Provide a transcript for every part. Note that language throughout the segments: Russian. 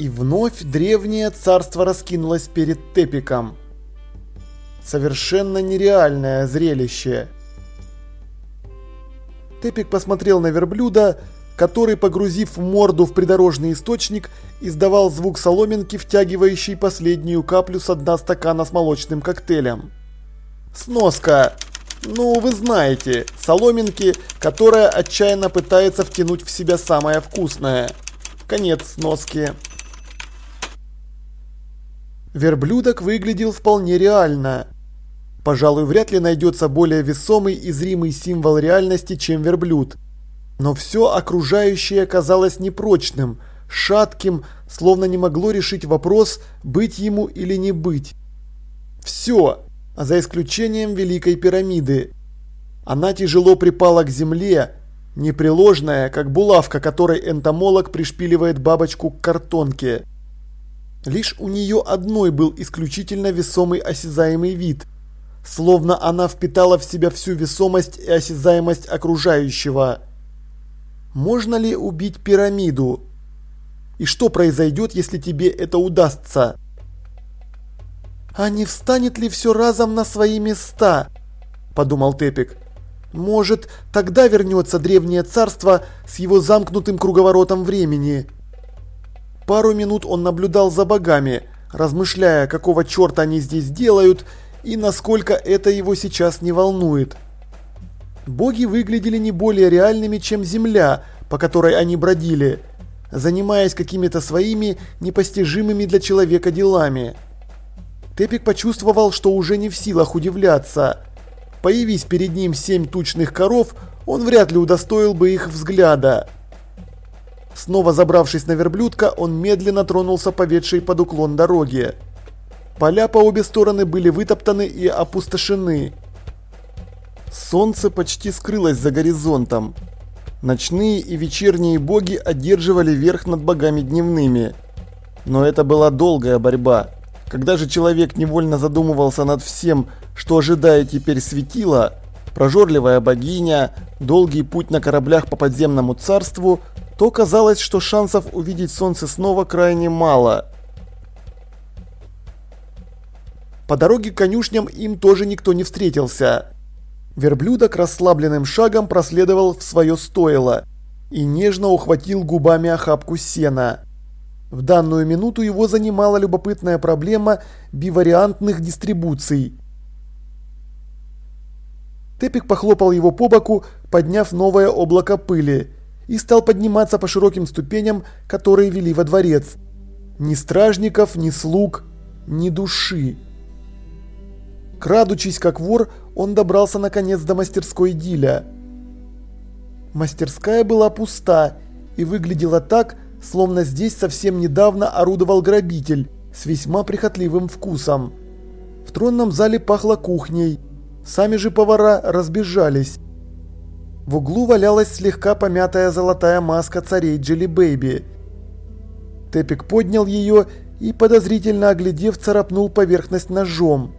И вновь древнее царство раскинулось перед Тепиком. Совершенно нереальное зрелище. Тепик посмотрел на верблюда, который, погрузив морду в придорожный источник, издавал звук соломинки, втягивающей последнюю каплю с дна стакана с молочным коктейлем. Сноска. Ну, вы знаете, соломинки, которая отчаянно пытается втянуть в себя самое вкусное. Конец сноски. Верблюдок выглядел вполне реально. Пожалуй, вряд ли найдется более весомый и зримый символ реальности, чем верблюд. Но все окружающее казалось непрочным, шатким, словно не могло решить вопрос, быть ему или не быть. Все, за исключением Великой пирамиды. Она тяжело припала к земле, непреложная, как булавка, которой энтомолог пришпиливает бабочку к картонке. Лишь у нее одной был исключительно весомый осязаемый вид, словно она впитала в себя всю весомость и осязаемость окружающего. Можно ли убить пирамиду? И что произойдет, если тебе это удастся? А не встанет ли все разом на свои места? Подумал Тепик. Может, тогда вернется древнее царство с его замкнутым круговоротом времени. Пару минут он наблюдал за богами, размышляя, какого черта они здесь делают и насколько это его сейчас не волнует. Боги выглядели не более реальными, чем земля, по которой они бродили, занимаясь какими-то своими непостижимыми для человека делами. Тепик почувствовал, что уже не в силах удивляться. Появись перед ним семь тучных коров, он вряд ли удостоил бы их взгляда. Снова забравшись на верблюдка, он медленно тронулся по ведшей под уклон дороге. Поля по обе стороны были вытоптаны и опустошены. Солнце почти скрылось за горизонтом. Ночные и вечерние боги одерживали верх над богами дневными. Но это была долгая борьба. Когда же человек невольно задумывался над всем, что ожидает теперь светило, прожорливая богиня, долгий путь на кораблях по подземному царству, то казалось, что шансов увидеть солнце снова крайне мало. По дороге к конюшням им тоже никто не встретился. Верблюдок расслабленным шагом проследовал в свое стойло и нежно ухватил губами охапку сена. В данную минуту его занимала любопытная проблема бивариантных дистрибуций. Тепик похлопал его по боку, подняв новое облако пыли, и стал подниматься по широким ступеням, которые вели во дворец. Ни стражников, ни слуг, ни души. Крадучись как вор, он добрался наконец до мастерской Диля. Мастерская была пуста и выглядела так, словно здесь совсем недавно орудовал грабитель с весьма прихотливым вкусом. В тронном зале пахло кухней, сами же повара разбежались. В углу валялась слегка помятая золотая маска царей Джелли Бэйби. Тепик поднял ее и, подозрительно оглядев, царапнул поверхность ножом.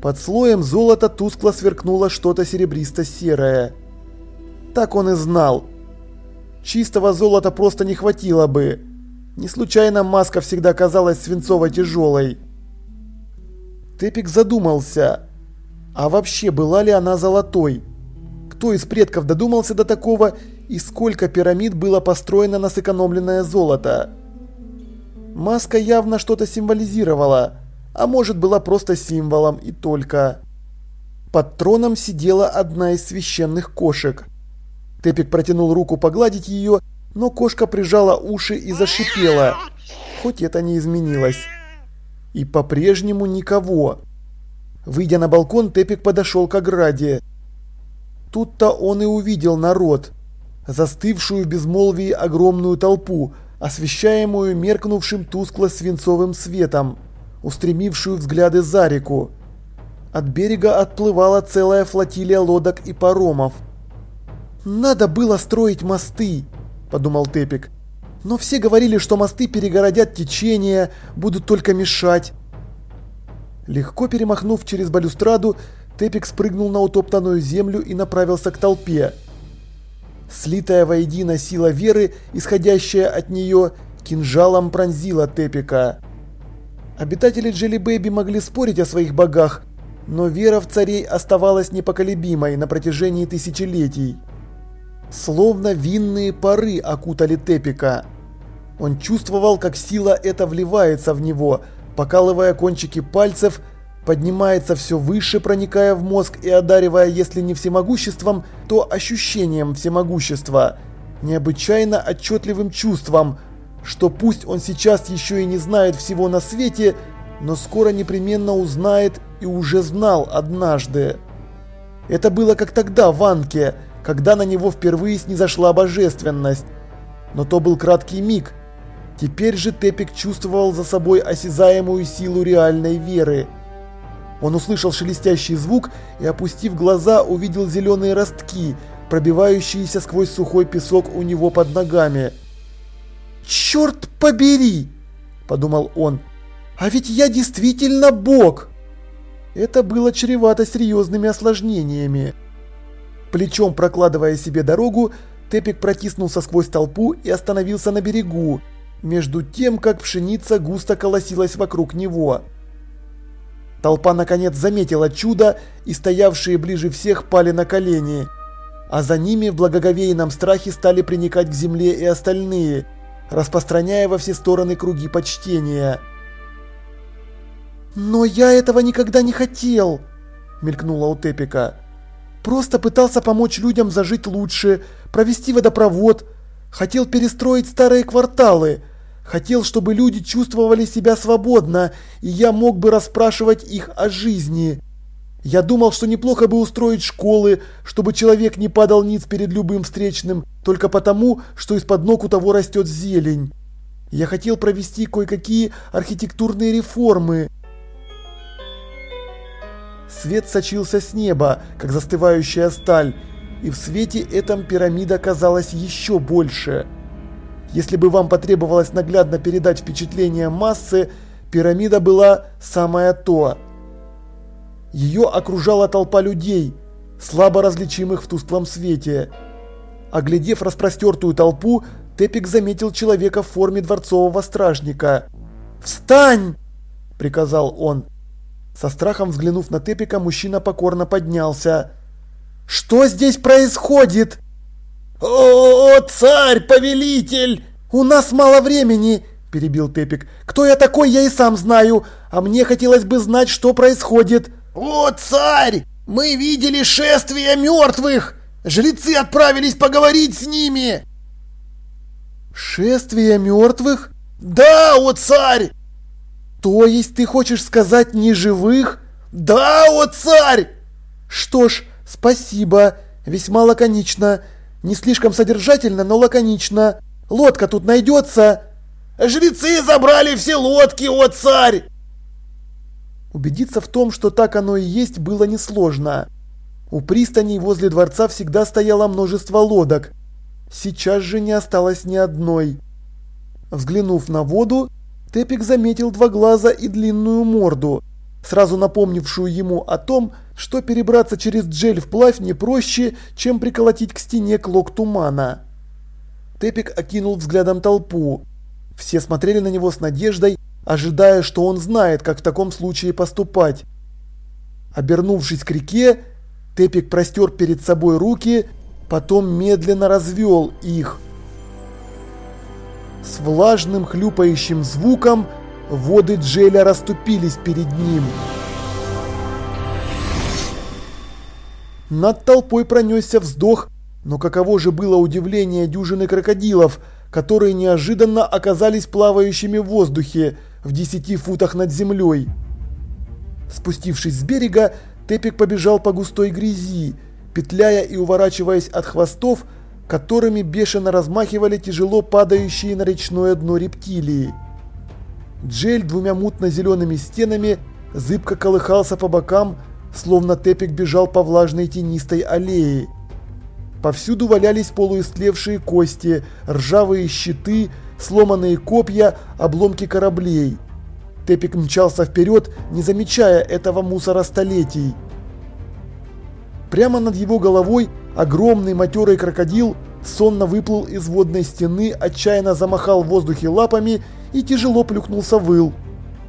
Под слоем золота тускло сверкнуло что-то серебристо-серое. Так он и знал. Чистого золота просто не хватило бы. Не случайно маска всегда казалась свинцово-тяжелой. Тепик задумался. А вообще была ли она золотой? Кто из предков додумался до такого и сколько пирамид было построено на сэкономленное золото? Маска явно что-то символизировала а может была просто символом и только. Под троном сидела одна из священных кошек. Тепик протянул руку погладить ее, но кошка прижала уши и зашипела, хоть это не изменилось. И по-прежнему никого. Выйдя на балкон, Тепик подошел к ограде. Тут-то он и увидел народ, застывшую в безмолвии огромную толпу, освещаемую меркнувшим тускло-свинцовым светом устремившую взгляды за реку. От берега отплывала целая флотилия лодок и паромов. «Надо было строить мосты», – подумал Тепик. «Но все говорили, что мосты перегородят течение, будут только мешать». Легко перемахнув через балюстраду, Тепик спрыгнул на утоптанную землю и направился к толпе. Слитая воедино сила веры, исходящая от нее, кинжалом пронзила Тепика. Обитатели Джелли Бэйби могли спорить о своих богах, но вера в царей оставалась непоколебимой на протяжении тысячелетий. Словно винные пары окутали Тепика. Он чувствовал, как сила эта вливается в него, покалывая кончики пальцев, поднимается все выше, проникая в мозг и одаривая, если не всемогуществом, то ощущением всемогущества, необычайно отчетливым чувством, что пусть он сейчас еще и не знает всего на свете, но скоро непременно узнает и уже знал однажды. Это было как тогда в Анке, когда на него впервые снизошла божественность. Но то был краткий миг. Теперь же Тепик чувствовал за собой осязаемую силу реальной веры. Он услышал шелестящий звук и, опустив глаза, увидел зеленые ростки, пробивающиеся сквозь сухой песок у него под ногами. «Черт побери!» – подумал он. «А ведь я действительно бог!» Это было чревато серьезными осложнениями. Плечом прокладывая себе дорогу, Тепик протиснулся сквозь толпу и остановился на берегу, между тем, как пшеница густо колосилась вокруг него. Толпа наконец заметила чудо, и стоявшие ближе всех пали на колени. А за ними в благоговейном страхе стали приникать к земле и остальные – распространяя во все стороны круги почтения. «Но я этого никогда не хотел!» – мелькнула у Тепика. «Просто пытался помочь людям зажить лучше, провести водопровод, хотел перестроить старые кварталы, хотел, чтобы люди чувствовали себя свободно, и я мог бы расспрашивать их о жизни. Я думал, что неплохо бы устроить школы, чтобы человек не падал ниц перед любым встречным, только потому, что из-под ног у того растет зелень. Я хотел провести кое-какие архитектурные реформы. Свет сочился с неба, как застывающая сталь, и в свете этом пирамида казалась еще больше. Если бы вам потребовалось наглядно передать впечатление массы, пирамида была самое то – ее окружала толпа людей, слабо различимых в тусклом свете. Оглядев распростертую толпу, Тепик заметил человека в форме дворцового стражника. «Встань!» – приказал он. Со страхом взглянув на Тепика, мужчина покорно поднялся. «Что здесь происходит?» «О, царь, повелитель! У нас мало времени!» – перебил Тепик. «Кто я такой, я и сам знаю, а мне хотелось бы знать, что происходит!» «О, царь! Мы видели шествие мертвых! Жрецы отправились поговорить с ними!» «Шествие мертвых?» «Да, о царь!» «То есть ты хочешь сказать не живых?» «Да, о царь!» «Что ж, спасибо, весьма лаконично. Не слишком содержательно, но лаконично. Лодка тут найдется?» «Жрецы забрали все лодки, о царь!» Убедиться в том, что так оно и есть, было несложно. У пристани возле дворца всегда стояло множество лодок. Сейчас же не осталось ни одной. Взглянув на воду, Тепик заметил два глаза и длинную морду, сразу напомнившую ему о том, что перебраться через джель вплавь не проще, чем приколотить к стене клок тумана. Тепик окинул взглядом толпу. Все смотрели на него с надеждой, ожидая, что он знает, как в таком случае поступать. Обернувшись к реке, Тепик простер перед собой руки, потом медленно развел их. С влажным хлюпающим звуком воды Джеля расступились перед ним. Над толпой пронесся вздох, но каково же было удивление дюжины крокодилов, которые неожиданно оказались плавающими в воздухе, в 10 футах над землей. Спустившись с берега, Тепик побежал по густой грязи, петляя и уворачиваясь от хвостов, которыми бешено размахивали тяжело падающие на речное дно рептилии. Джель двумя мутно-зелеными стенами зыбко колыхался по бокам, словно Тепик бежал по влажной тенистой аллее. Повсюду валялись полуистлевшие кости, ржавые щиты, сломанные копья, обломки кораблей. Тепик мчался вперед, не замечая этого мусора столетий. Прямо над его головой огромный матерый крокодил сонно выплыл из водной стены, отчаянно замахал в воздухе лапами и тяжело плюхнулся в ил.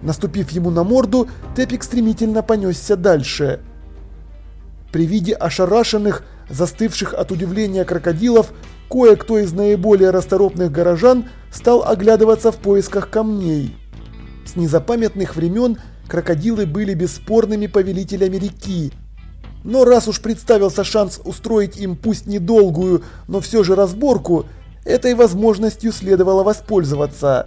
Наступив ему на морду, Тепик стремительно понесся дальше. При виде ошарашенных, застывших от удивления крокодилов, кое-кто из наиболее расторопных горожан стал оглядываться в поисках камней. С незапамятных времен крокодилы были бесспорными повелителями реки. Но раз уж представился шанс устроить им пусть недолгую, но все же разборку, этой возможностью следовало воспользоваться.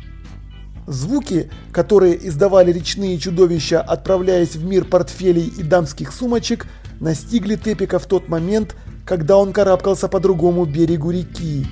Звуки, которые издавали речные чудовища, отправляясь в мир портфелей и дамских сумочек, настигли Тепика в тот момент, когда он карабкался по другому берегу реки.